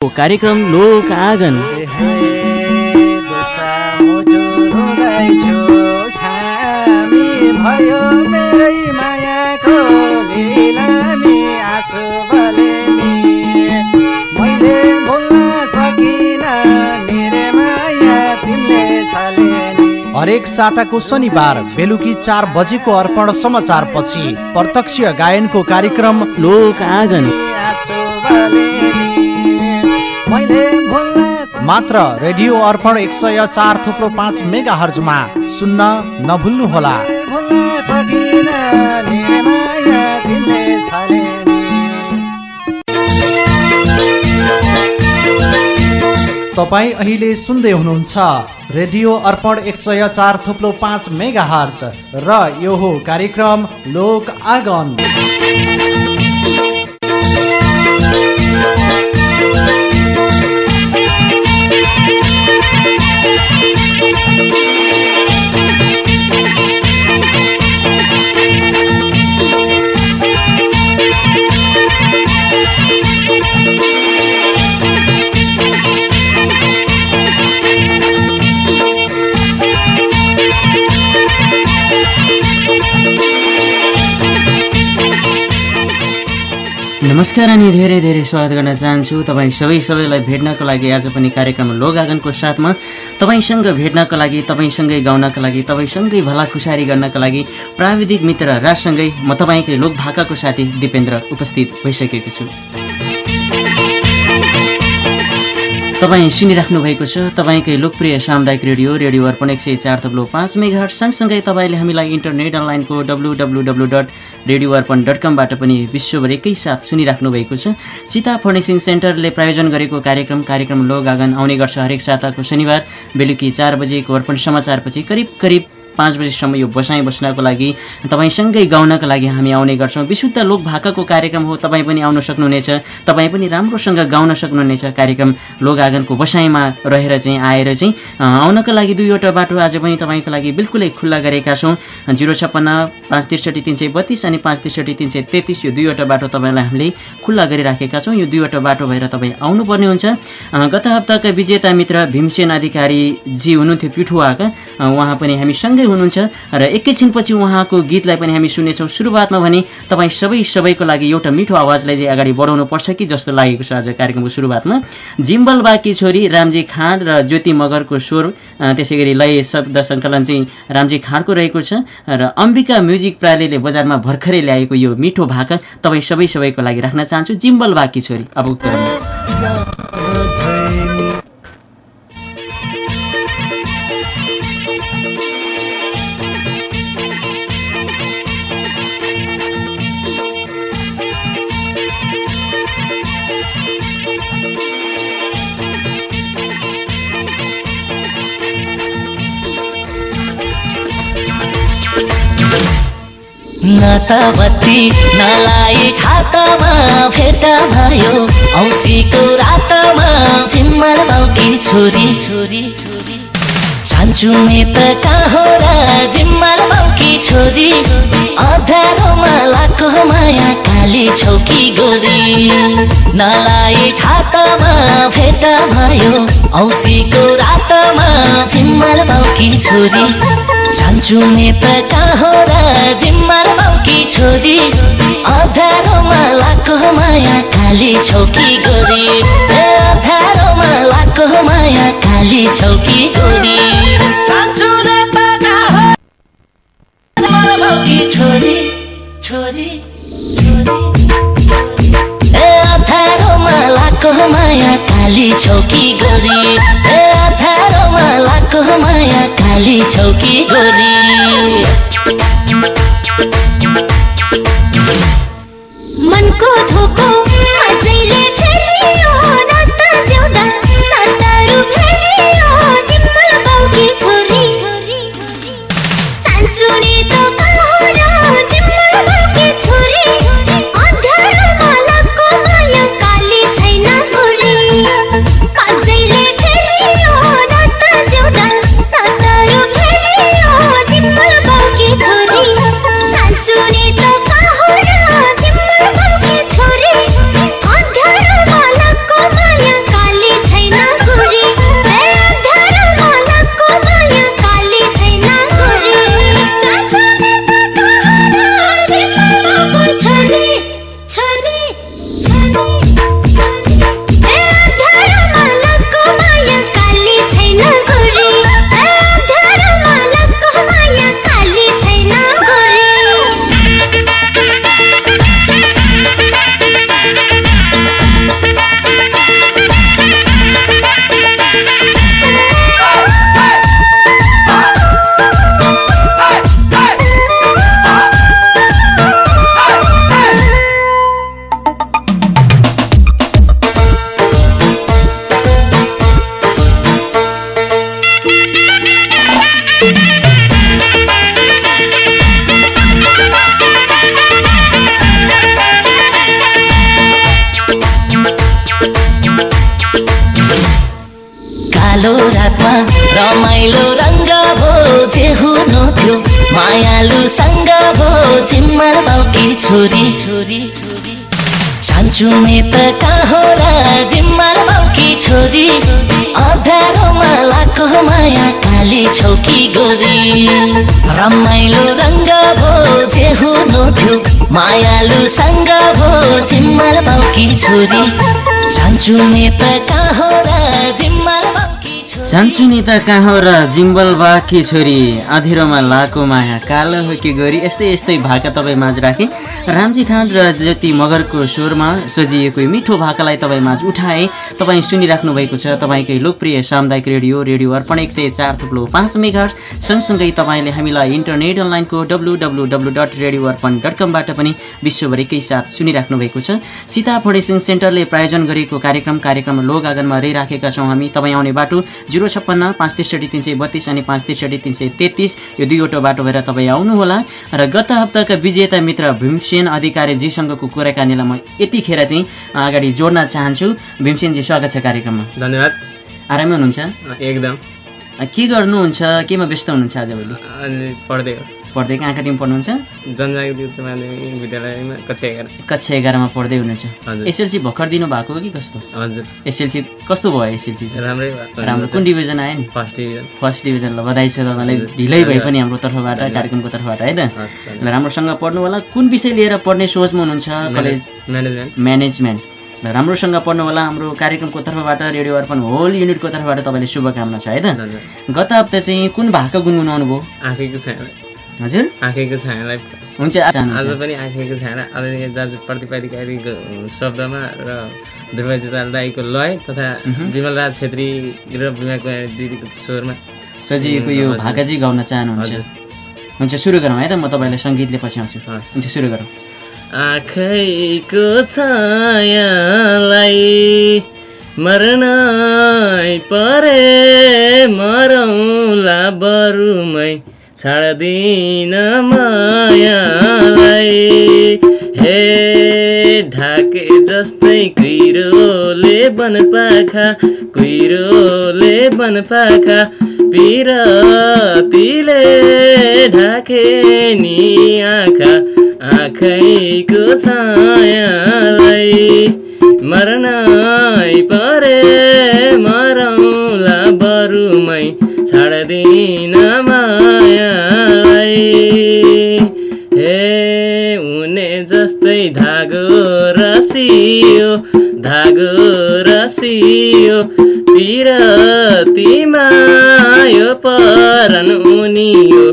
कार्यक्रम लोक आँगन। भयो मेरै मायाको लिलामी आँसु बलेनी मैले भुल्न सकिनँ निरे माया तिमीले छलेनी। हरेक साताको शनिबार बेलुकी चार बजेको अर्पण समाचार पछि प्रत्यक्ष गायनको कार्यक्रम लोक आँगन। आँसु मात्र रेडियो अर्पण एक सय चार थुप्रो पाँच मेगा हर्जमा सुन्न नभुल्नुहोला। तपाईँ अहिले सुन्दै हुनुहुन्छ रेडियो अर्पण एक सय चार थुप्लो पाँच मेगा हर्ज र यो हो कार्यक्रम लोक आगन। नमस्कार अनि धेरै धेरै स्वागत गर्न चाहन्छु। तपाईँ सबै सबैलाई भेट्नको लागि आज पनि कार्यक्रम लोगागनको साथमा तपाईँसँग भेट्नको लागि तपाईँसँगै गाउनका लागि तपाईँसँगै भलाखुसारी गर्नका लागि प्राविधिक मित्र राजसँगै म तपाईँकै लोक भाकाको साथी दिपेन्द्र उपस्थित भइसकेको छु। तपाईँ सुनिराख्नु भएको छ तपाईँकै लोकप्रिय सामुदायिक रेडियो रेडियो अर्पण एक सय चार थप्लो पाँच मेगा सँगसँगै तपाईँले हामीलाई इन्टरनेट अनलाइनको W W W dot radio Arpan dot कमबाट पनि विश्वभर एकैसाथ सुनिराख्नु भएको छ। सीता फर्निसिङ सेन्टरले प्रायोजन गरेको कार्यक्रम कार्यक्रम लो गागन आउने गर्छ हरेक साताको शनिबार बेलुकी चार बजेको अर्पण समाचारपछि करिब करिब पाँच बजीसम्म यो बसाइ बस्नको लागि तपाईँसँगै गाउनका लागि हामी आउने गर्छौँ। विशुद्ध लोक भाकाको कार्यक्रम हो तपाईँ पनि आउन सक्नुहुनेछ। तपाईँ पनि राम्रोसँग गाउन सक्नुहुनेछ कार्यक्रम। लोक आँगनको बसाइमा रहेर चाहिँ आएर चाहिँ आउनका लागि दुईवटा बाटो आज पनि तपाईँको लागि बिल्कुलै खुल्ला गरेका छौँ। जिरो छप्पन्न पाँच त्रिसठी तिन सय बत्तिस अनि पाँच त्रिसठी तिन सय तेत्तिस यो दुईवटा बाटो तपाईँलाई हामीले खुल्ला गरिराखेका छौँ। यो दुईवटा बाटो भएर तपाईँ आउनुपर्ने हुन्छ। गत हप्ताका विजेता मित्र भीमसेन अधिकारीजी हुनुहुन्थ्यो पिठुवाका। उहाँ पनि हामी सँगै हुनुहुन्छ र एकैछिनपछि उहाँको गीतलाई पनि हामी सुन्नेछौँ। सुरुवातमा भने तपाईँ सबै सबैको लागि एउटा मिठो आवाजलाई चाहिँ अगाडि बढाउनु पर्छ कि जस्तो लागेको छ आज कार्यक्रमको सुरुवातमा? जिम्बल बाकी छोरी रामजी खाँड र ज्योति मगरको स्वर त्यसै गरी लय शब्द सङ्कलन चाहिँ रामजी खाँडको रहेको छ र अम्बिका म्युजिक प्रालीले बजारमा भर्खरै ल्याएको यो मिठो भाका तपाईँ सबै सबैको लागि राख्न चाहन्छु। जिम्बल बाकी छोरी अब नातावती नलाई छातामा भेट भयो। औसीको रातमा जिम्मल बाउकी छोरी छोरी छोरी। चान्चु त कहाँ र जिम्मल बाउकी छोरी। अधारोमा लाको माया काली छौकी गोरी? नलाई छातामा भेट भयो। औसीको रातमा जिम्मल बाउकी छोरी। जान्छु त कहाँ र बाउकी छोरी। अधारोमा लाको माया काली छौकी गोरी? अधारोमा लाको माया काली छौकी गोरी? जान्छु काली छौकी गोरी। अधारोमा लाको माया काली छौकी गोरी। मनको धोको छोरी छोरी छोरी। जान्छु मे त कहाँ जिम्मा बाउकी छोरी। अधारोमा लाको माया काली छौकी गोरी। रमाइलो रङ्ग भो जे हुनु थियो मायालुसँग भो जिम्मा बाउकी छोरी। जान्छु मे त कहाँ जिम्मा बाउकी छोरी। जान्छु नि त कहाँ र जिम्बल बाकी छोरी। अँधिरोमा लाको माया कालो हो कि गोरी? यस्तै यस्तै भाका तपाईँ माझ राखेँ। रामजी खान र ज्योति मगरको स्वरमा सजिएको मिठो भाकालाई तपाईँ माझ उठाए। तपाईँ सुनिराख्नु भएको छ तपाईँकै लोकप्रिय सामुदायिक रेडियो रेडियो अर्पण एक सय चार थुप्लो पाँच मेगा सँगसँगै तपाईँले हामीलाई इन्टरनेट अनलाइनको W W W dot radio Arpan dot कमबाट पनि विश्वभरिकै साथ सुनिराख्नु भएको छ। सीता फाउन्डेसन सेन्टरले प्रायोजन गरेको कार्यक्रम कार्यक्रम लोक आँगनमा रहिराखेका छौँ हामी। तपाईँ आउने बाटो जिरो छप्पन्न पाँच त्रिसठी तिन सय बत्तिस अनि पाँच त्रिसठी तिन सय तेत्तिस। यो दुईवटा बाटो भएर तपाईँ आउनुहोला। र गत हप्ताका विजेता मित्र भीमसेन अधिकारीजीसँगको कुराकानीलाई म यतिखेर चाहिँ अगाडि जोड्न चाहन्छु। भीमसेनजी स्वागत छ कार्यक्रममा। धन्यवाद। आरामै हुनुहुन्छ? एकदम। के गर्नुहुन्छ? केमा व्यस्त हुनुहुन्छ आजभोलि अनि पढ्दै पढ्दै कहाँ कतिमा पढ्नुहुन्छ? जनजागृति उच्च माध्यमिक विद्यालयमा कक्षा एघार। कक्षा एघारमा पढ्दै हुनुहुन्छ। एसएलसी भर्खर दिनुभएको हो कि कस्तो? हजुर। एसएलसी कस्तो भयो एसएलसी राम्रै भयो। राम्रो। कुन डिभिजन आयो नि? फर्स्ट डिभिजन फर्स्ट डिभिजन ल बधाई छ तपाईँलाई। ढिलै भए पनि हाम्रो तर्फबाट कार्यक्रमको तर्फबाट है त? ल राम्रोसँग पढ्नु होला। कुन विषय लिएर पढ्ने सोचमा हुनुहुन्छ कलेज? म्यानेजमेन्ट म्यानेजमेन्ट ल राम्रोसँग पढ्नु होला। हाम्रो कार्यक्रमको तर्फबाट रेडियो अर्पण होल युनिटको तर्फबाट तपाईँले शुभकामना छ है त? गत हप्ता चाहिँ कुन भाका गुनगुनाउनु भयो आँखेको छायालाई हजुर। आँखेको छायालाई हुन्छ आज पनि आँखेको छाया आदरणीय दाजु प्रतिपादिकारीको शब्दमा र दुर्वादिता दाईको लय तथा विमल राज छेत्री र बिमा कुमारी दिदीको स्वरमा। सजिएको यो हजुर। भाका चाहिँ गाउन चाहनुहुन्छ। हजुर। हुन्छ सुरु गरौँ है त। म तपाईँलाई सङ्गीतले पछि आउँछु। हुन्छ सुरु गरौँ। आँखैको छायालाई मर्नै परे मरौला बरुमै। छाड्दिन मायालाई। हे ढाके जस्तै कुहिरोले बनपाखा कुहिरोले बनपाखा पिरतीले ढाके नि आँखा आँखैको छायालाई मर्नै परे। रसियो धागो रसियो पिरतीमा यो परन उनियो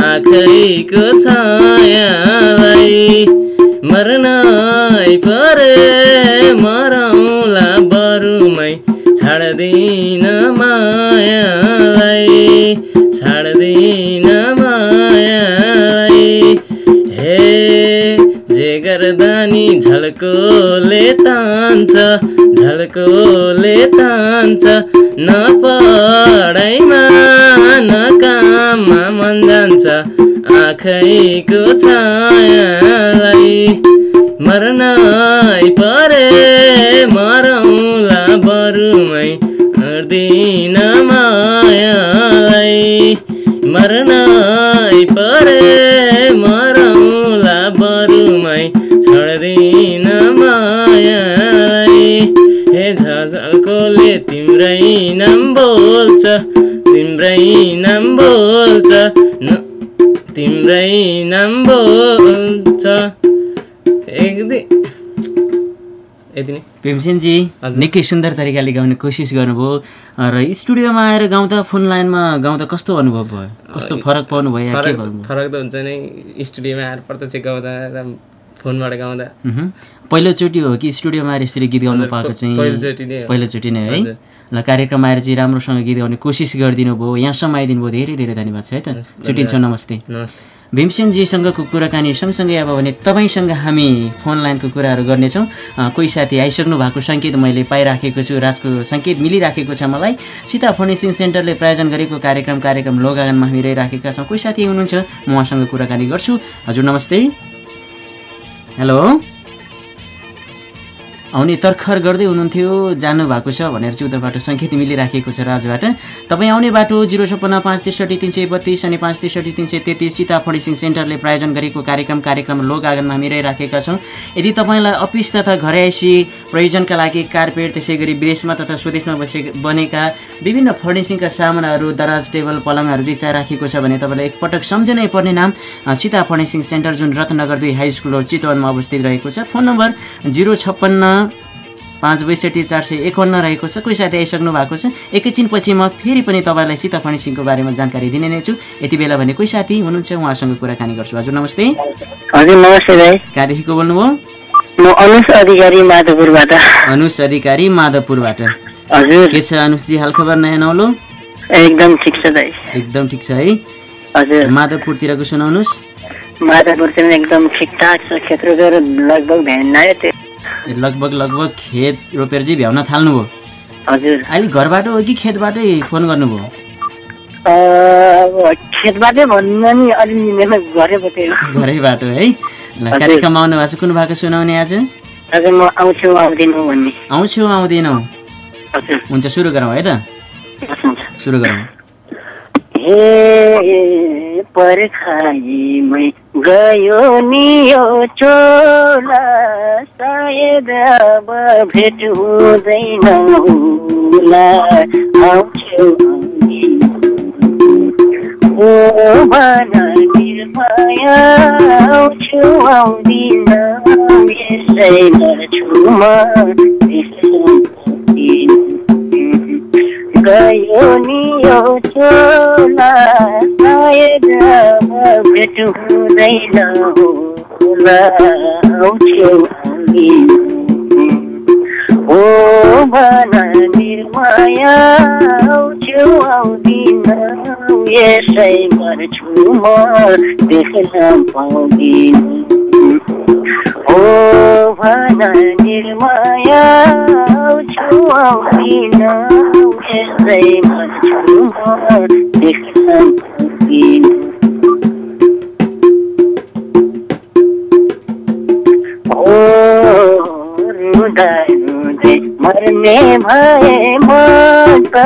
आँखैको छायालाई मर्नै परे मरौला बरुमै छाड्दिन मायालाई जे गर्दा नि झल्कोले तान्छ झल्कोले तान्छ न पढाइमा न काममा मन जान्छ आँखैको छायालाई मर्नै परे मरौला बरुमै अर्दिन मायालाई मर्नै तिम्रै नाम बोल्छ तिम्रै नाम बोल्छ न तिम्रै नाम बोल्छ। एक दिन यति नै। भीमसेनजी। निकै सुन्दर तरिकाले गाउने कोसिस गर्नुभयो र स्टुडियोमा आएर गाउँदा फोन लाइनमा गाउँदा कस्तो अनुभव भयो? कस्तो फरक पाउनु भयो फरक त हुन्छ नै। स्टुडियोमा आएर प्रत्यक्ष गाउँदा र फोनबाट गाउँदा। पहिलोचोटि हो कि स्टुडियोमा आएर यसरी गीत गाउनु पाएको चाहिँ पहिलोचोटि नै हो। ल कार्यक्रममा आएर चाहिँ राम्रोसँग गीत गाउने कोसिस गरिदिनु भयो यहाँसम्म आइदिनु भयो धेरै धेरै धन्यवाद छ है त? छुट्टिन्छौँ नमस्ते। नमस्ते। भीमसेनजीसँगको कुराकानी सँगसँगै अब भने तपाईँसँग हामी फोन लाइनको कुराहरू गर्नेछौँ। कोही साथी आइसक्नु भएको सङ्केत मैले पाइराखेको छु राजको सङ्केत मिलिराखेको छ मलाई। सीता फर्निसिङ सेन्टरले प्रायोजन गरेको कार्यक्रम कार्यक्रम लोगागनमा हामी रहिराखेका छौँ। कोही साथी हुनुहुन्छ म उहाँसँग कुराकानी गर्छु। हजुर नमस्ते। हेलो। आउने तर्खर गर्दै हुनुहुन्थ्यो। जानुभएको छ भनेर चाहिँ उता बाटो सङ्केत मिलिराखेको छ राजबाट। तपाईँ आउने बाटो जिरो छप्पन्न पाँच त्रिसठी तिन सय बत्तिस अनि पाँच त्रिसठी तिन सय तेत्तिस सीता फर्निसिङ सेन्टरले प्रायोजन गरेको कार्यक्रम कार्यक्रम लोक आँगनमा हामी रहिराखेका छौँ। यदि तपाईँलाई अफिस तथा घरयासी प्रयोजनका लागि कार्पेट त्यसै गरी विदेशमा तथा स्वदेशमा बसे बनेका विभिन्न फर्निसिङका सामानहरू दराज टेबल पलङहरू चाहिँ चाहिराखेको छ भने तपाईँलाई एकपटक सम्झनै पर्ने नाम सीता फर्निसिङ सेन्टर जुन रत्नगर दुई हाई स्कुल रोड चितवनमा अवस्थित रहेको छ। फोन नम्बर जिरो छप्पन्न पाँच बैसठी चार सय एकाउन्न रहेको छ। कोही साथी आइसक्नु भएको छ। एकैछिनपछि म फेरि पनि तपाईँलाई सीता फर्निसिङको बारेमा जानकारी दिने नै छु। यति बेला भने कोही साथी हुनुहुन्छ उहाँसँग कुराकानी गर्छु। हजुर नमस्ते। हजुर नमस्ते दाई कहाँदेखिको बोल्नुभयो? म अनुज अधिकारी माधवपुरबाट। अनुस अधिकारी माधवपुरबाट। हजुर। के छ अनुसजी हालखबर नयाँ नौलो? एकदम ठिक छ दाई एकदम ठिक छ है। हजुर। माधवपुरतिरको सुनाउनुहोस् माधवपुर चाहिँ एकदम ठिकठाक छ खेत रोपेर लगभग भ्यान आयो त्यो। लगभग लगभग खेत रोपेर चाहिँ भ्याउन थाल्नुभयो। हजुर। अहिले घरबाट हो कि खेतबाटै फोन गर्नुभयो? खेतबाटै भन्नु नि अलिअलि मेरो घरै बत्यो घरैबाट है। कार्यक्रममा आउनु भएको छ कुन भएको सुनाउने आज? म आउँछु आउँदिनँ हुन्छ सुरु गरौँ है त? सुरु गरौँ। हे पर्खाइमै गयो नि यो चोला सायद अब भेट हुँदैन होला। आउँछु निर्माया आउँछु आउँदिन यसै गर्छु म गयो नि यो चोला सायद भेट हुँदैन ओ भन निर्माया आउँछु आउँदिन ओ भन निर्माया आउँछु आउँदिन यसै गर्छु म मर्ने भए म त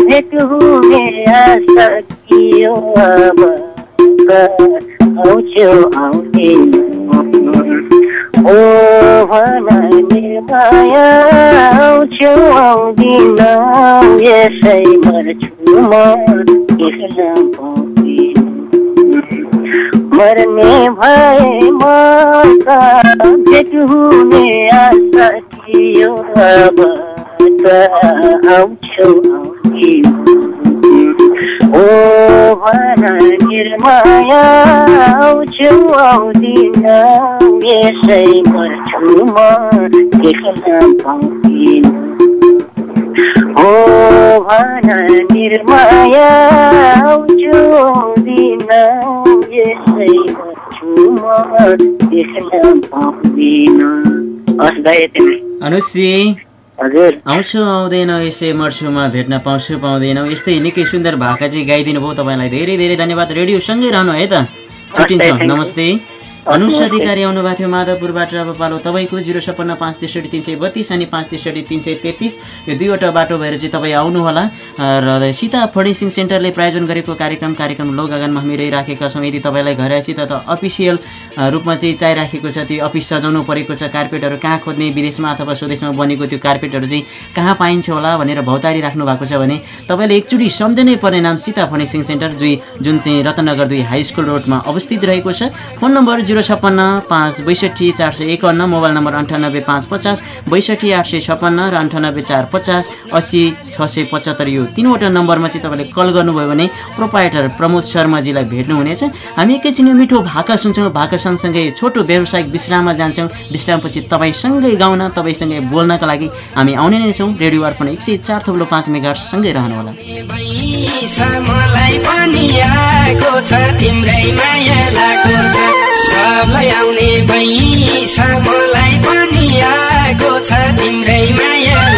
भेट हुने आशा थियो अब। आउँछु आउँदिन ओ भन निर्माया आउँछु आउँदिन। यसै मर्छु म मर्ने भए म त भेट हुने आशा अब त आउँछु ओ भन निर्माया आउँछु आउँदिन यसै मर्छु म देख्न पाउँदिन ओ भन निर्माया आउँछु आउँदिन यसै गर्छु म देख्न पाउँदिन अनुसी आउँछु आउँदैन यसै मर्छुमा भेट्न पाउँछु पाउँदैनौ। यस्तै निकै सुन्दर भाका चाहिँ गाइदिनु भयो तपाईँलाई। धेरै धेरै धन्यवाद। रेडियोसँगै रहनु है त। छुट्टिन्छौँ। नमस्ते। अनुष अधिकारी आउनु भएको थियो माधवपुरबाट अब पालो तपाईँको जिरो छप्पन्न पाँच त्रिसठी तिन सय बत्तिस अनि पाँच त्रिसठी तिन सय तेत्तिस। यो दुईवटा बाटो भएर चाहिँ तपाईँ आउनुहोला। र सीता फर्निसिङ सेन्टरले प्रायोजन गरेको कार्यक्रम कार्यक्रम लोगागनमा हामी रहिराखेका छौँ। यदि तपाईँलाई घर आएपछि त अफिसियल रूपमा चाहिँ चाहिराखेको छ त्यो अफिस सजाउनु परेको छ। कार्पेटहरू कहाँ खोज्ने विदेशमा अथवा स्वदेशमा बनेको त्यो कार्पेटहरू चाहिँ कहाँ पाइन्छ होला भनेर भौतारी राख्नु भएको छ भने तपाईँले एकचोटि सम्झनै पर्ने नाम सीता फर्निसिङ सेन्टर जुन जुन चाहिँ रत्नगर दुई हाई स्कुल रोडमा अवस्थित रहेको छ। फोन नम्बर जिरो छप्पन्न पाँच बैसठी चार सय एकाउन्न मोबाइल नम्बर अन्ठानब्बे पाँच पचास बैसठी आठ सय छप्पन्न र अन्ठानब्बे चार पचास असी छ सय पचहत्तर यो तिनवटा नम्बरमा चाहिँ तपाईँले कल गर्नुभयो भने प्रोपाइटर प्रमोद शर्माजीलाई भेट्नुहुनेछ हामी एकैछिन मिठो भाका सुन्छौँ भाका सँगसँगै छोटो व्यावसायिक विश्राममा जान्छौँ। विश्रामपछि तपाईँसँगै गाउन तपाईँसँगै बोल्नका लागि हामी आउने नै छौँ। रेडियो अर्पण एक सय चार थप्लो पाँच मेगासँगै रहनुहोला। सबलाई आउने भैस मलाई पनि आएको छ तिम्रै माया।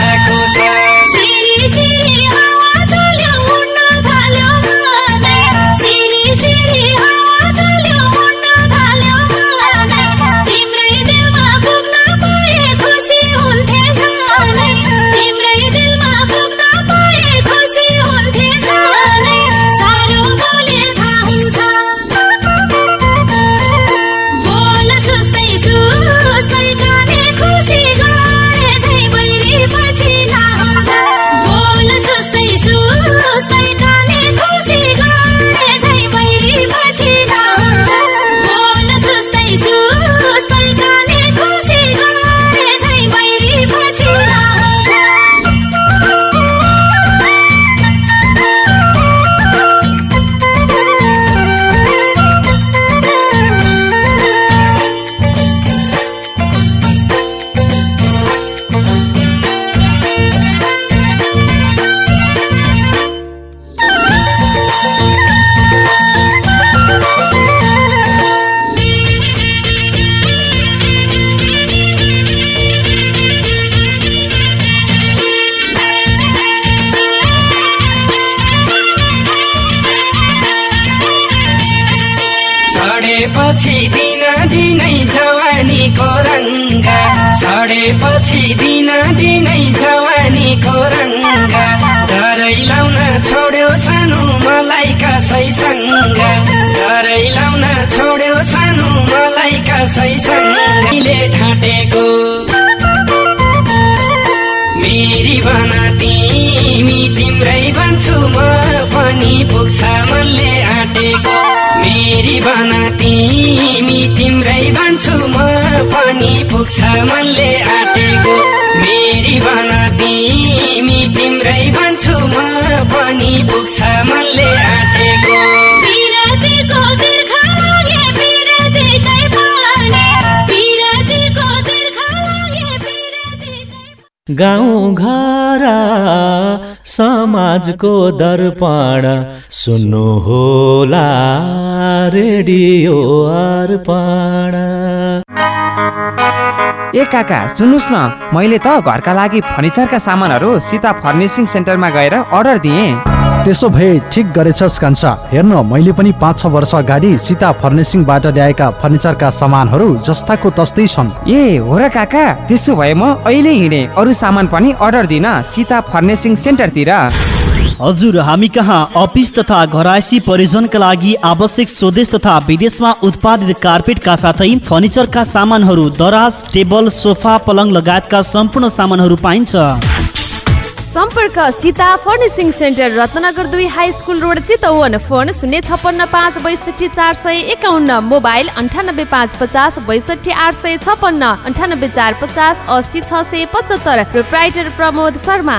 तिमी तिम्रै भन्छु म पनि पुग्छ मनले आँटेको। मेरी बना तिमी तिम्रै भन्छु म पनि पुग्छ मनले आँटेको। गाउँ घर समाजको दर्पण। सुन्नु होला रेडियो अर्पण। ए काका सुन्नुहोस् न। मैले त घरका लागि फर्निचरका सामानहरू सीता फर्निसिङ सेन्टरमा गएर अर्डर दिएँ। त्यसो भए ठिक गरेछस् कान्छा। हेर्न मैले पनि पाँच छ वर्ष अगाडि सीता फर्निसिङबाट ल्याएका फर्निचरका सामानहरू जस्ताको तस्तै छन्। ए हो र काका। त्यसो भए म अहिले हिँडेँ। अरू सामान पनि अर्डर दिन सीता फर्निसिङ सेन्टरतिर। हजुर हामी कहाँ? अफिस तथा घरायसी प्रयोजनका लागि आवश्यक स्वदेश तथा विदेशमा उत्पादित कार्पेटका साथै फर्निचरका सामानहरू दराज टेबल सोफा पलङ लगायतका सम्पूर्ण सामानहरू पाइन्छ। सम्पर्क सीता फर्निसिङ सेन्टर रत्नगर दुई high school road Chitwan. Phone शून्य छप्पन्न पाँच बैसठी चार सय एकाउन्न। मोबाइल अन्ठानब्बे पाँच पचास बैसठी आठ सय छप्पन्न। अन्ठानब्बे चार पचास असी छ सय पचहत्तर। प्रोप्राइटर प्रमोद शर्मा।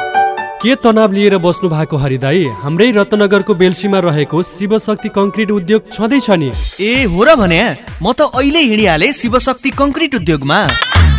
के तनाव लिएर बस्नु भएको हरिदाई हाम्रै रत्नगरको बेल्सीमा रहेको शिवशक्ति कङ्क्रिट उद्योग छँदैछ नि। ए हो र भने म त अहिले हिँडिहालेँ शिवशक्ति कङ्क्रिट उद्योगमा।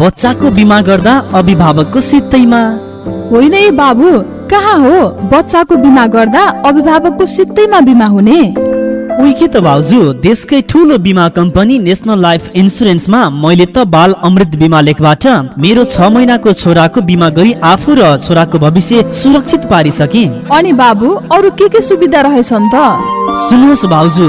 बच्चाको बिमा गर्दा अभिभावकको सित्तैमा। होइन है बाबु कहाँ हो? बच्चाको बिमा गर्दा अभिभावकको सित्तैमा बिमा हुने। उही के त भाउजू देशकै ठुलो बिमा कम्पनी नेसनल लाइफ इन्सुरेन्समा मैले त बाल अमृत बिमा लेखबाट मेरो छ महिनाको छोराको बिमा गरी आफू र छोराको भविष्य सुरक्षित पारिसके। अनि बाबु अरू के के सुविधा रहेछन् त? सुन्नुहोस् भाउजू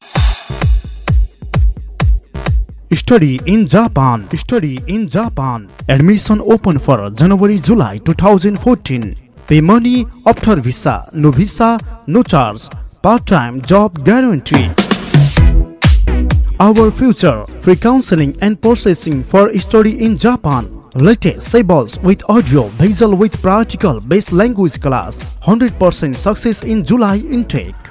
Study in Japan. Study in Japan. Admission open for January July 2014. Pay money after visa. No visa, no charge. Part-time job guarantee. Our future. Free counseling and processing for study in Japan. Latest Sables with audio, visual with practical based language class. 100% success in July intake.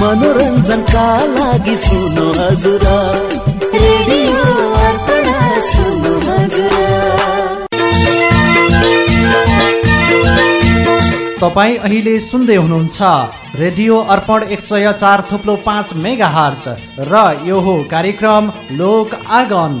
मनोरञ्जनका लागि हजुर radio अर्पण सुन्नु हजुर तपाईँ अहिले सुन्दै हुनुहुन्छ radio अर्पण एक सय चार थुप्लो पाँच मेगा हर्च र यो हो कार्यक्रम लोक आगन।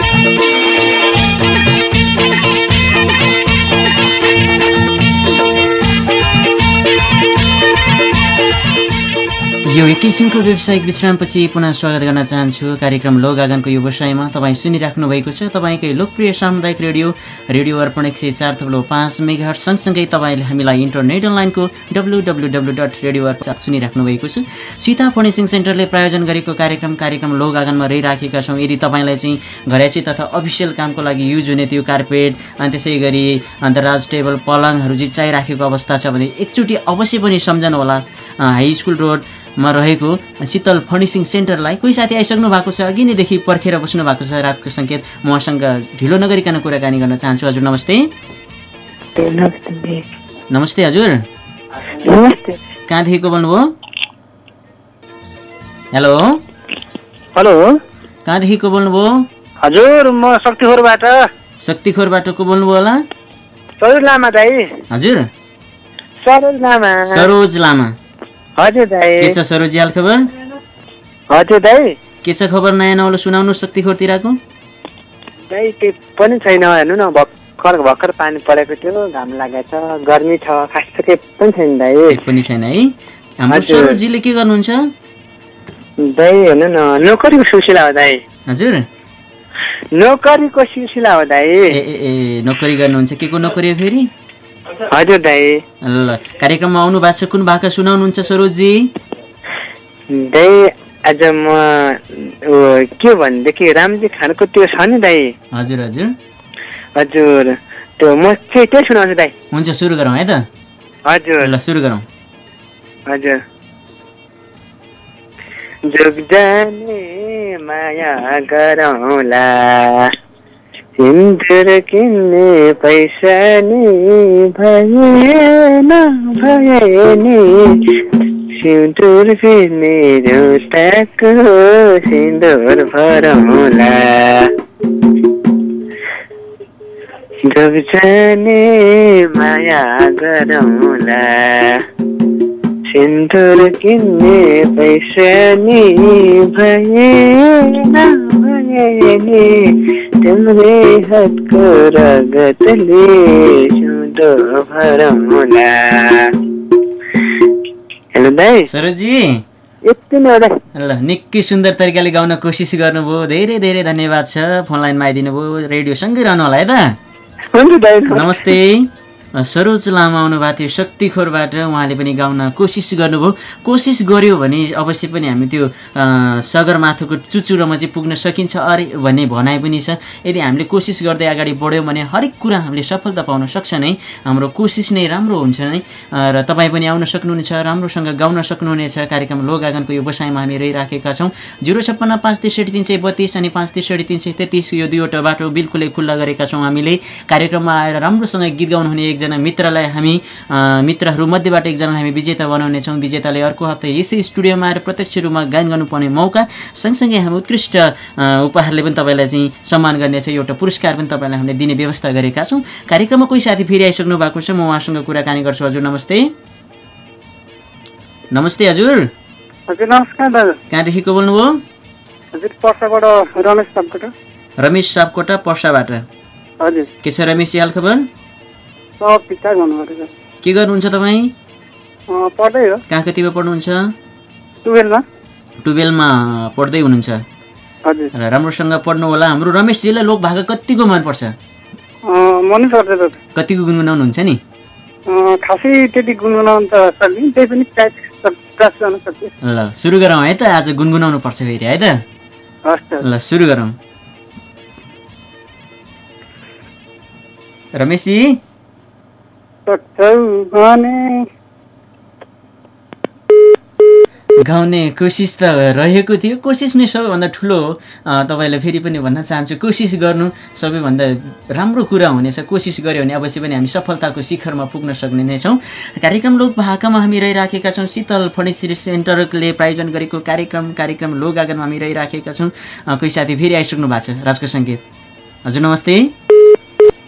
Thank you. यो यो एकैछिनको व्यावसायिक विश्रामपछि पुनः स्वागत गर्न चाहन्छु। कार्यक्रम लोक आँगनको व्यवसायमा तपाईँ सुनिराख्नु भएको छ। तपाईँकै लोकप्रिय सामुदायिक रेडियो रेडियो अर्पण एक सय चार थप्लो पाँच मेगा सँगसँगै तपाईँले हामीलाई इन्टरनेट अनलाइनको W W W dot radio Arpan सुनिराख्नु भएको छ। सीता फर्निसिङ सेन्टरले प्रायोजन गरेको कार्यक्रम कार्यक्रम लोक आँगनमा रहिराखेका छौँ। यदि तपाईँलाई चाहिँ घरेसी तथा अफिसियल कामको लागि युज हुने त्यो कार्पेट अनि त्यसै गरी अन्तर्राज टेबल पलङहरू चाहिँ चाहिराखेको अवस्था छ भने एकचोटि अवश्य पनि सम्झनुहोला। अ, हाई स्कुल रोडमा रहेको शीतल फर्निसिङ सेन्टरलाई कोही साथी आइसक्नु भएको छ? अघि नैदेखि पर्खेर बस्नु भएको छ रातको सङ्केत। म उहाँसँग ढिलो नगरिकन कुराकानी गर्न चाहन्छु। हजुर नमस्ते। नमस्ते हजुर। नमस्ते। कहाँदेखिको बोल्नुभयो? हेलो। हेलो। कहाँदेखिको बोल्नुभयो? हजुर म शक्तिखोरबाट। शक्तिखोरबाट को बोल्नुभयो होला? सरोज लामा दाई। हजुर। सरोज लामा। सरोज लामा। के छ सरोजी हाल खबर? हजुर दाई। के छ खबर नयाँ नौलो सुनाउनु शक्तिखोरतिरको? दाई केही पनि छैन हेर्नु न भर्खर भर्खर पानी परेको थियो घाम लागेको छ गर्मी छ खास त केही पनि छैन दाई। केही पनि छैन है? हाम्रो। सरोजीले के गर्नुहुन्छ? दाई हेर्नु न नोकरीको सिलसिला हो दाई। हजुर। नोकरीको सिलसिला हो ए ए ए नोकरी गर्नुहुन्छ के को नोकरी हो फेरि? हजुर दाई। ल कार्यक्रममा आउनु भएको छ कुन भाका सुनाउनुहुन्छ सरोजी? दाई आज म के भनेदेखि रामजी खानको त्यो छ नि दाई। हजुर हजुर। हजुर त्यो म चाहिँ त्यही सुनाउँछु दाई। हुन्छ सुरु गरौँ है त? हजुर। ल सुरु गरौँ। हजुर। जोग जाने माया गरौँला। सिन्दुर किन्ने पैसा नि भएन भएन सिन्दुर फिर्ने रुटाको सिन्दुर भरौँला जोग जाने माया गरौँला सिन्दुर किन्ने पैसा नि भएन भएन तिम्रै हातको रगतले सिउँदो भरौँला हेलो दाई सरोजी। यति नै हो दाई ल निकै सुन्दर तरिकाले गाउन कोसिस गर्नुभयो। धेरै धेरै धन्यवाद छ फोन लाइनमा आइदिनु भयो रेडियोसँगै रहनु होला है त। नमस्ते। सरोज लामा आउनुभएको थियो शक्तिखोरबाट। उहाँले पनि गाउन कोसिस गर्नुभयो। कोसिस गर्यो भने अवश्य पनि हामी त्यो सगरमाथाको चुचुरोमा चाहिँ पुग्न सकिन्छ। अरे भन्ने भनाइ पनि छ। यदि हामीले कोसिस गर्दै अगाडि बढ्यौँ भने हरेक कुरा हामीले सफलता पाउन सक्छ नै। हाम्रो कोसिस नै राम्रो हुन्छ नै। र तपाईँ पनि आउन सक्नुहुनेछ राम्रोसँग गाउन सक्नुहुनेछ। कार्यक्रम लोक आँगनको यो हामी रहिराखेका छौँ। जिरो छप्पन्न पाँच त्रिसठी तिन सय बत्तिस अनि पाँच त्रिसठी तिन सय तेत्तिस यो दुईवटा बाटो बिल्कुलै खुल्ला गरेका छौँ हामीले। कार्यक्रममा आएर राम्रोसँग गीत गाउनुहुने एकजना मित्रलाई हामी अ, मित्रहरू मध्येबाट एकजनालाई हामी विजेता बनाउनेछौँ। विजेताले अर्को हप्ता यसै स्टुडियोमा आएर प्रत्यक्ष रूपमा गायन गर्नुपर्ने मौका। सँगसँगै हामी उत्कृष्ट उपहारले पनि तपाईँलाई चाहिँ सम्मान गर्नेछ। एउटा पुरस्कार पनि तपाईँलाई हामीले दिने व्यवस्था गरेका छौँ। कार्यक्रममा कोही साथी फेरि आइसक्नु भएको छ। म उहाँसँग कुराकानी गर्छु। हजुर नमस्ते। नमस्ते हजुर। हजुर नमस्कार दाजु। कहाँदेखिको बोल्नुभयो? हजुर पर्साबाट रमेश सापकोटा। रमेश सापकोटा पर्साबाट। हजुर। के छ रमेश हाल खबर के गर्नुहुन्छ तपाईँ? अँ, पढ्दै हो। कहाँ कतिमा पढ्नुहुन्छ? टुवेल्भमा। पढ्दै हुनुहुन्छ। हजुर। र राम्रोसँग पढ्नु होला हाम्रो रमेशजीलाई लोक भाका कतिको मनपर्छ कतिको गुनगुनाउनुहुन्छ नि? खासै त्यति गुनगुनाउनु त सक्दिनँ। त्यही पनि गर्न सक्छु ल सुरु गरौँ है त। आज गुनगुनाउनु पर्छ फेरि है त। ल सुरु गरौँ। रमेशजी? गाउने कोसिस त रहेको थियो। कोसिस नै सबैभन्दा ठुलो हो। तपाईँलाई फेरि पनि भन्न चाहन्छु कोसिस गर्नु सबैभन्दा राम्रो कुरा हुनेछ। कोसिस गऱ्यो भने अवश्य पनि हामी सफलताको शिखरमा पुग्न सक्ने नै छौँ। कार्यक्रम लोक भाकामा हामी रहिराखेका छौँ। शीतल फर्निचर सेन्टरले प्रायोजन गरेको कार्यक्रम कार्यक्रम लोक आँगनमा हामी रहिराखेका छौँ। कोही साथी फेरि आइसक्नु भएको छ। राजको सङ्गीत हजुर नमस्ते।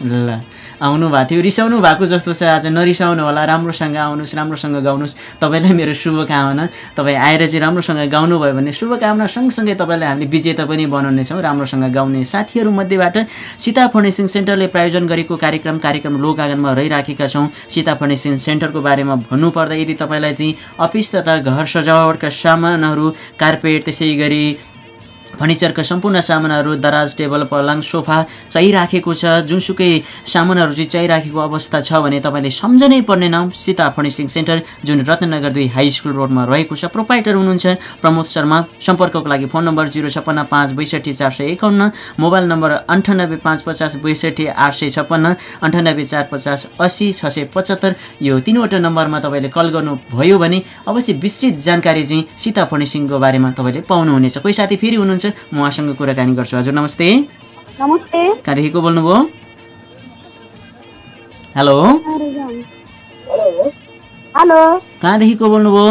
ल आउनु भएको थियो। रिसाउनु भएको जस्तो छ आज। नरिसाउनु होला। राम्रोसँग आउनुहोस् राम्रोसँग गाउनुहोस्। तपाईँलाई मेरो शुभकामना। तपाईँ आएर चाहिँ राम्रोसँग गाउनुभयो भने शुभकामना सँगसँगै तपाईँलाई हामीले विजेता पनि बनाउनेछौँ। राम्रोसँग गाउने साथीहरूमध्येबाट सीता फर्निसिङ सेन्टरले प्रायोजन गरेको कार्यक्रम कार्यक्रम लोक आँगनमा रहिराखेका छौँ। सीता फर्निसिङ सेन्टरको बारेमा भन्नुपर्दा यदि तपाईँलाई चाहिँ अफिस तथा घर सजावटका सामानहरू कार्पेट त्यसै गरी फर्निचरका सम्पूर्ण सामानहरू दराज टेबल पलङ सोफा चाहिराखेको छ। जुनसुकै सामानहरू चाहिँ चाहिराखेको अवस्था छ भने तपाईँले सम्झनै पर्ने नाम सीता फर्निसिङ सेन्टर जुन रत्नगर दुई हाई स्कुल रोडमा रहेको छ। प्रोपाइटर हुनुहुन्छ प्रमोद शर्मा। सम्पर्कको लागि फोन नम्बर जिरो छप्पन्न पाँच बैसठी चार सय एकाउन्न मोबाइल नम्बर अन्ठानब्बे पाँच पचास यो तिनवटा नम्बरमा तपाईँले कल गर्नुभयो भने अवश्य विस्तृत जानकारी चाहिँ सीता फर्निसिङको बारेमा तपाईँले पाउनुहुनेछ। कोही साथी फेरि हुनुहुन्छ? म उहाँसँग कुराकानी गर्छु। हजुर नमस्ते। नमस्ते। कहाँदेखि को बोल्नुभयो? हेलो। हेलो। कहाँदेखि को बोल्नुभयो?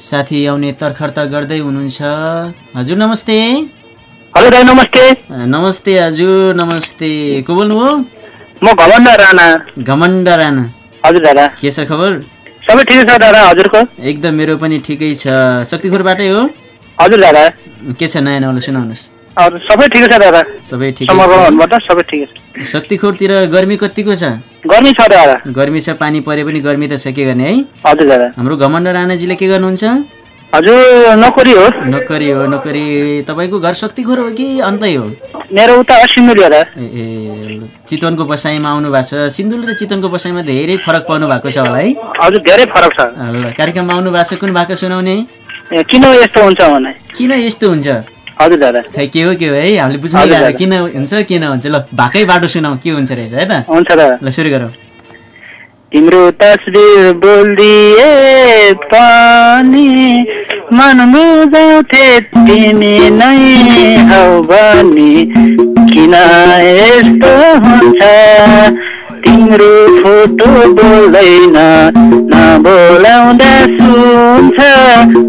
साथी आउने तर्खर त गर्दै हुनुहुन्छ। हजुर नमस्ते। हेलो दाइ नमस्ते। नमस्ते हजुर नमस्ते। को बोल्नुभयो? म घमण्ड राणा। घमण्ड राणा। हजुर दादा। के छ खबर? सबै ठिकै छ दादा हजुरको? एकदम मेरो पनि ठिकै छ। शक्तिखोरबाटै हो? हजुर दादा। के छ नयाँ नौलो सुनाउनुहोस्। सबै ठिकै छ दादा। सबै ठिकै छ। सबै ठिकै छ। शक्तिखोरतिर गर्मी कतिको छ? गर्मी छ दादा। गर्मी छ पानी परे पनि गर्मी त छ के गर्ने है? हजुर दादा। हाम्रो घमण्ड राणाजीले के गर्नुहुन्छ? हजुर नोकरी हो। नोकरी हो नोकरी। तपाईँको घर शक्तिखोर हो कि अन्तै हो? मेरो उता सिन्धुली हो दादा ए चितवनको बसाइमा आउनु भएको छ। सिन्धुली र चितवनको बसाइमा धेरै फरक पाउनु भएको छ होला है? हजुर धेरै फरक छ। कार्यक्रममा आउनु भएको छ। कुन भाका सुनाउने? किन यस्तो हुन्छ किन यस्तो हुन्छ? हजुर दादा। खै के हो के हो है? हामीले बुझ्नै। किन हुन्छ किन हुन्छ? ल भाकै बाटो सुनाऊ के हुन्छ रहेछ है त? हुन्छ ल सुरु गरौँ। तिम्रो तस्बिर बोलिदिए पनि मन बुझाउँथे तिमी नै हौ भने किन यस्तो हुन्छ? तिम्रो फोटो बोल्दैन नबोलाउँदा सुन्छ।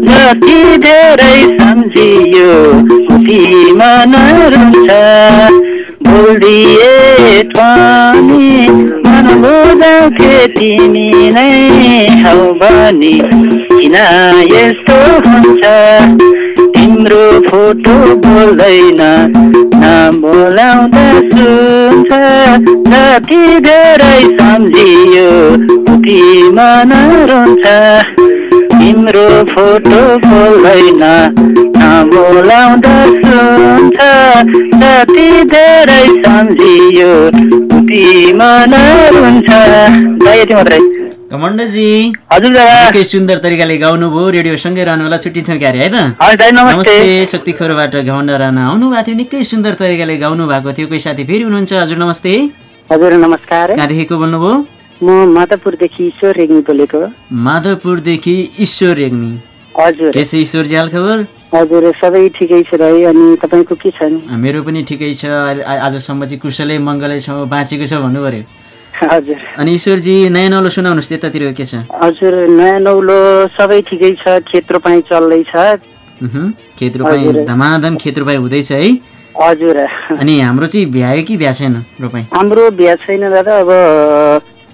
जति धेरै सम्झियो मन रुन्छ बोलिदिए पनि बुझाउँथे तिमी नै हौ भने किन यस्तो हुन्छ? तिम्रो फोटो बोल्दैन नबोलाउँदा सुन्छ। जति धेरै सम्झियो उति मन रुन्छ तिम्रो फोटो बोल्दैन नबोलाउँदा सुन्छ जति धेरै सम्झियो। उति मन यति मात्रै। कमण्डजी। हजुर सुन्दर तरिकाले गाउनुभयो। रेडियो सँगै रहनु होला। छुट्टी छ क्यारे है त? नमस्ते। शक्तिखोरबाट घमण्ड राणा आउनु भएको थियो। निकै सुन्दर तरिकाले गाउनु भएको थियो। कोही साथी फेरि हुनुहुन्छ? हजुर नमस्ते। हजुर नमस्कार। कहाँदेखि को बोल्नुभयो? म माधवपुरदेखि ईश्वर रेग्मी बोलेको। माधवपुरदेखि ईश्वर रेग्मी। हजुर। ईश्वरजी हाल खबर? हजुर सबै ठिकै छ है अनि तपाईँको के छ नि? मेरो पनि ठिकै छ। आजसम्म चाहिँ कुशलै मङ्गलै छौँ बाँचेको छ भन्नु पऱ्यो। हजुर। अनि ईश्वरजी नयाँ नौलो सुनाउनुहोस् त्यतातिर के छ? हजुर नयाँ नौलो सबै ठिकै छ खेत रोपाइ चल्दैछ खेत रोपाइँ। धमाधम खेत रोपाइँ हुँदैछ है। हजुर। अनि हाम्रो चाहिँ भ्यायो कि भ्या छैन रोपाइँ हाम्रो बिहा छैन दादा अब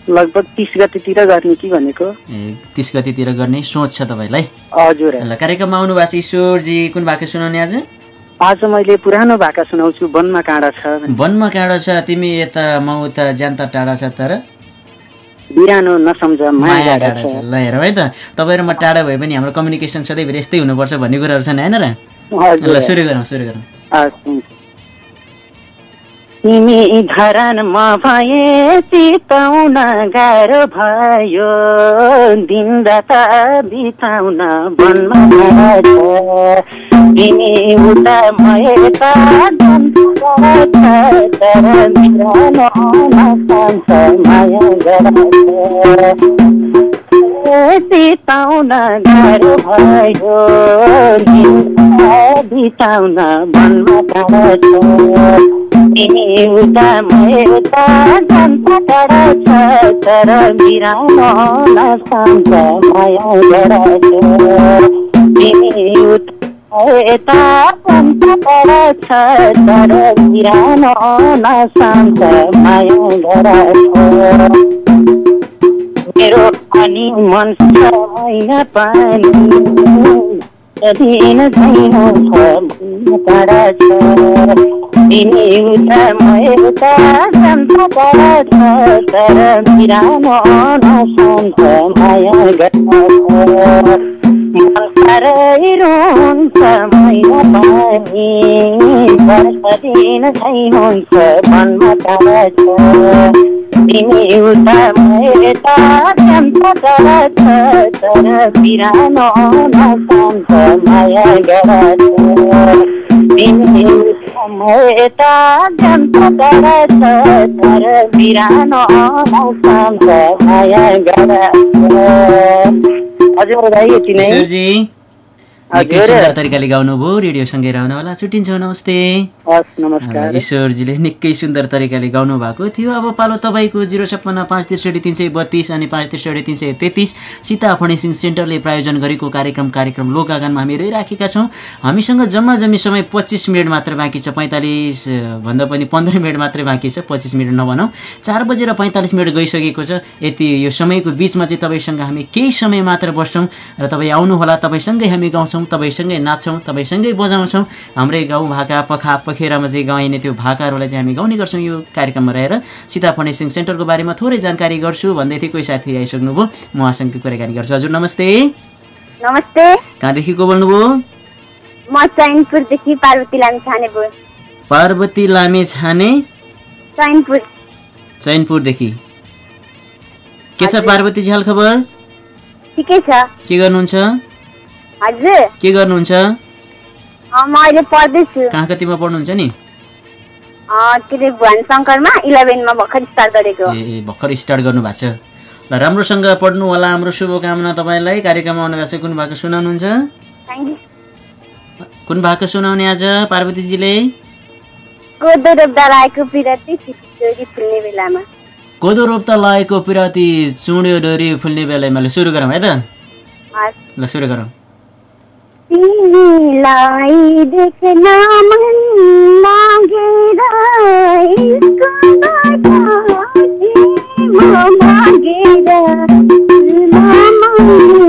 लगभग तिस गतितिर गर्ने कि भनेको? ए तिस गतितिर गर्ने सोच छ तपाईँलाई? हजुर। ल कार्यक्रममा आउनु भएको छ ईश्वरजी कुन भाका सुनाउने आज? आज मैले पुरानो भाका सुनाउँछु वनमा काँडा छ। वनमा काँडो छ तिमी यता म उता ज्यान्त टाढा छ तर? बिरानो नसम्झ माया टाढा छ। ल हेरौँ है त। तपाईँ र म टाढा भए पनि हाम्रो कम्युनिकेसन सधैँ यस्तै हुनुपर्छ भन्ने कुराहरू छन् होइन र। ल सुरु गरौँ सुरु गरौँ। तिमी धरानमा भए चिताउन गाह्रो भयो। दिन रात बिताउन छ। तिमी उता गराछ बिताउन गाह्रो भयो। बिताउन वनमा गाह्रो। छ तिमी उता जान्छ टाढा छ तर बिरानो नसान्छ माया गराछ तिमी उता यता पन्तर छ तर माया गर मेरो अनि मन पानी छैन छ छ तिमी उता म यता जान्छ टाढा छ तर बिरानो नशान्त माया गर साह्रै रुन्छ मैना पानी दिन झै हुन्छ मनमा टाढा छ तिमी उता माया गर तर बिरानो माया गर हजुर यति नै निकै सुन्दर तरिकाले गाउनुभयो रेडियोसँगै रहनुहोला छुट्टिन्छौँ नमस्ते। ईश्वरजीले निकै सुन्दर तरिकाले गाउनु भएको थियो। अब पालो तपाईँको जिरो छप्पन्न पाँच त्रिसठी तिन सय बत्तिस अनि पाँच त्रिसठी तिन सय तेत्तिस सीता फर्निसिङ सेन्टरले प्रायोजन गरेको कार्यक्रम कार्यक्रम लोकआगानमा हामी रहिराखेका छौँ। हामीसँग जम्मा जम्मी समय पच्चिस मिनट मात्र बाँकी छ पैँतालिस भन्दा पनि पन्ध्र मिनट मात्रै बाँकी छ पच्चिस मिनट नभनौँ। चार बजेर पैँतालिस मिनट गइसकेको छ। यति यो समयको बिचमा चाहिँ तपाईँसँग हामी केही समय मात्र बस्छौँ र तपाईँ आउनुहोला तपाईँसँगै हामी गाउँछौँ। तपाईँसँगै नाच्छौँ तपाईँसँगै बजाउँछौँ। हाम्रै गाउँ भाका पखा पखेरामा चाहिँ गाइने त्यो भाकाहरूलाई चाहिँ हामी गाउने गर्छौँ यो कार्यक्रममा रहेर। सीता फर्निसिङ सेन्टरको बारेमा थोरै जानकारी गर्छु भन्दै थियो कोही साथी आइसक्नुभयो। म उहाँसँग कुराकानी गर्छु। हजुर नमस्ते। नमस्ते। कहाँदेखि को बोल्नुभयो? म चैनपुरदेखि पार्वती लामी छाने बोल। पार्वती लामे छाने? चैनपुर। चैनपुरदेखि। के छ पार्वतीजी हाल खबर ठिकै छ। के गर्नुहुन्छ? हजुर। के गर्नुहुन्छ? म अहिले पढ्दैछु। कहाँ कतिमा पढ्नुहुन्छ नि? अँ, के अरे भुवन शङ्करमा इलेभेनमा भर्खर स्टार्ट गरेको। ए भर्खर स्टार्ट गर्नु भएको छ। ल राम्रोसँग पढ्नु होला हाम्रो शुभकामना तपाईँलाई। कार्यक्रममा आउनु भएको छ कुन भाका सुनाउनुहुन्छ? कुन भाका सुनाउने आज पार्वतीजीले? कोदो रोप्दा लागेको पिरती फुल्ने बेलामा। कोदो रोप्दा लागेको पिराती चुड्यो डोरी फुल्ने बेलामा। ल सुरु गरौँ है त। ल सुरु गरौँ। तिमीलाई देख्न मन लागेर स्कुलबाट म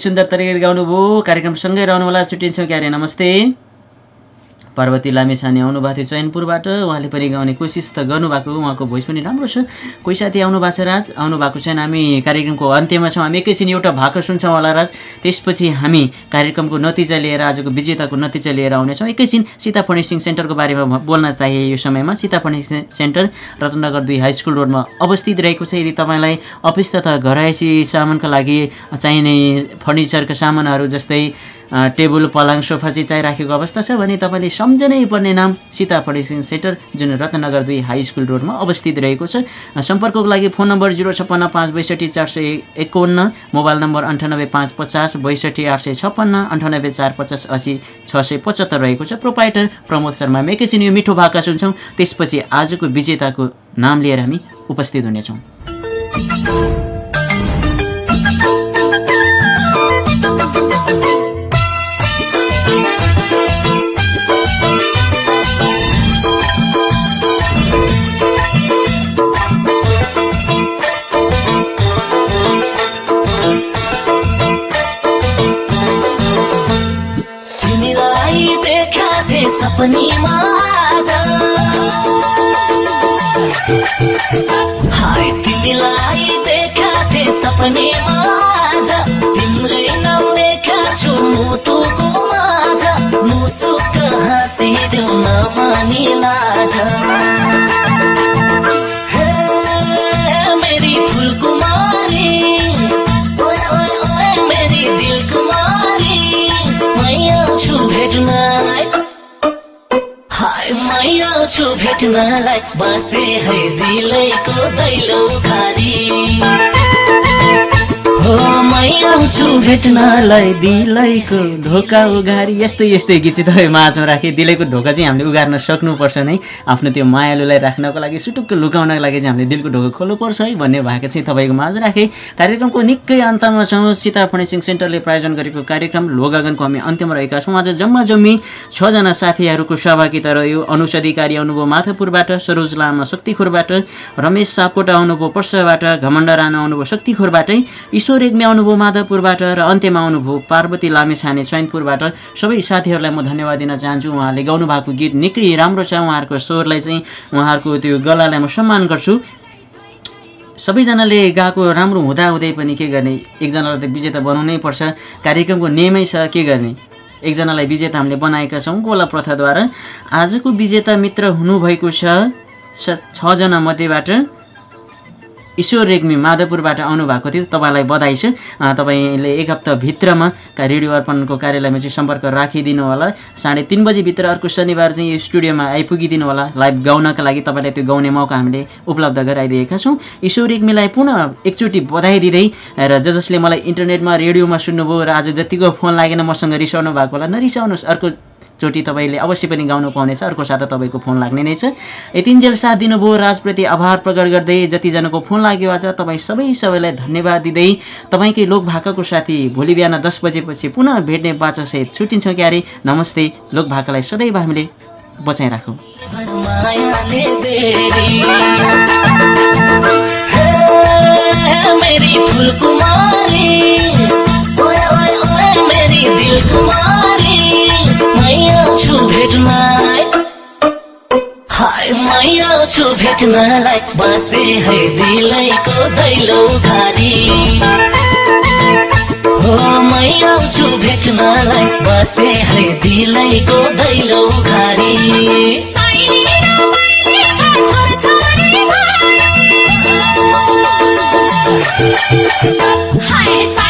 सुन्दर तरिकाले गाउनुभयो। कार्यक्रमसँगै रहनुहोला छुट्टिन्छौँ क्यारे। नमस्ते। पार्वती लामेछाने आउनुभएको थियो चैनपुरबाट उहाँले पनि गाउने कोसिस त गर्नुभएको उहाँको भोइस पनि राम्रो छ। कोही साथी आउनु भएको छ राज? आउनु भएको छैन हामी कार्यक्रमको अन्त्यमा छौँ। हामी एकैछिन एउटा भाका सुन्छौँ होला राज। त्यसपछि हामी कार्यक्रमको नतिजा लिएर आजको विजेताको नतिजा लिएर आउनेछौँ। एकैछिन सीता फर्निसिङ सेन्टरको बारेमा बोल्न चाहिए यो समयमा। सीता फर्निसिङ सेन्टर रत्नगर दुई हाई स्कुल रोडमा अवस्थित रहेको छ। यदि तपाईँलाई अफिस तथा घरायसी सामानका लागि चाहिने फर्निचरका सामानहरू जस्तै टेबल पलङ सोफा चाहिँ चाहिराखेको अवस्था छ भने तपाईँले सम्झनै पर्ने नाम सीता फर्निसिङ सेन्टर जुन रत्नगर दुई हाई स्कुल रोडमा अवस्थित रहेको छ। सम्पर्कको लागि फोन नम्बर जिरो छप्पन्न पाँच बैसठी चार सय एकाउन्न मोबाइल नम्बर अन्ठानब्बे पाँच पचास बैसठी आठ सय छप्पन्न अन्ठानब्बे चार पचास असी छ सय पचहत्तर रहेको छ। प्रोपाइटर प्रमोद शर्मा एकैछिन यो मिठो भाका सुन्छौँ। त्यसपछि आजको विजेताको नाम लिएर हामी उपस्थित हुनेछौँ। पूर्णिमा हाय तिमीलाई देखा थिए सपनेमा आज तिम्रै नाम लेखा छु मुटुको माझ। मुसुक हाँसिदेऊ नमानी लाज मेरी फुलकुमारी। ओए ओए ओए मेरी दिलकुमारी। मैया छु भेट्न भेट्नलाई बसे है दिलैको दैलो मै आउँछु भेट्नलाई दिलैको ढोका उघारी। यस्तै यस्तै गीत चाहिँ तपाईँ माझमा राखेँ। दिलैको ढोका चाहिँ हामीले उघार्न सक्नुपर्छ नै। आफ्नो त्यो मायालुलाई राख्नको लागि सुटुक्क लुकाउनको लागि चाहिँ हामीले दिलको ढोका खोल्नुपर्छ है भन्ने भएको चाहिँ तपाईँको माझ राखेँ। कार्यक्रमको निकै अन्तमा छौँ। सीता फर्निसिङ सेन्टरले प्रायोजन गरेको कार्यक्रम लोगागनको हामी अन्त्यमा रहेका छौँ। आज जम्मा जम्मी छजना साथीहरूको सहभागिता रह्यो। अनुष अधिकारी आउनुभयो माथापुरबाट सरोज लामा शक्तिखोरबाट रमेश सापकोटा आउनुभयो पर्साबाट घमण्ड राणा आउनुभयो शक्तिखोरबाटै ईश्वर रेग्मी आउनुभयो माधवपुरबाट र अन्त्यमा आउनुभयो पार्वती लामेछाने चैनपुरबाट। सबै साथीहरूलाई म धन्यवाद दिन चाहन्छु। उहाँले गाउनु भएको गीत निकै राम्रो छ। उहाँहरूको स्वरलाई चाहिँ उहाँहरूको त्यो गलालाई म सम्मान गर्छु। सबैजनाले गाएको राम्रो हुँदाहुँदै पनि के गर्ने? एकजनालाई त विजेता बनाउनै पर्छ। कार्यक्रमको नियमै छ के गर्ने? एकजनालाई विजेता हामीले बनाएका छौँ गोला प्रथाद्वारा। आजको विजेता मित्र हुनुभएको छ। छजना मध्येबाट। ईश्वर रेग्मी माधवपुरबाट आउनुभएको थियो। तपाईँलाई बधाई छ। तपाईँले एक हप्ताभित्रमा रेडियो अर्पणको कार्यालयमा चाहिँ सम्पर्क राखिदिनु होला। साढे तिन बजीभित्र अर्को शनिबार चाहिँ यो स्टुडियोमा आइपुगिदिनु होला। लाइभ गाउनका लागि तपाईँलाई त्यो गाउने मौका हामीले उपलब्ध गराइदिएका छौँ। ईश्वर रेग्मीलाई पुनः एकचोटि बधाई दिँदै र ज जसले मलाई इन्टरनेटमा रेडियोमा सुन्नुभयो र आज जतिको फोन लागेन मसँग रिसाउनु भएको होला नरिसाउनुहोस्। अर्को चोटि तपाईँले अवश्य पनि गाउनु पाउनेछ अर्को साता तपाईँको फोन लाग्ने नै छ। यतिन्जेल साथ दिनुभयो। राजप्रति आभार प्रकट गर्दै जतिजनाको फोन लाग्यो आज तपाईँ सबै सबैलाई धन्यवाद दिँदै तपाईँकै लोक भाकाको साथी भोलि बिहान दस बजेपछि पुनः भेट्ने बाचासहित छुट्टिन्छौँ क्यारे। नमस्ते लोक भाकालाई सदैव हामीले बचाइराखौँ। आउँछु भेट्नलाई बसे है दिलैको दैलो घारी हो मै आउँछु भेट्नलाई बसे है दिलैको दैलो घारी निरन्तर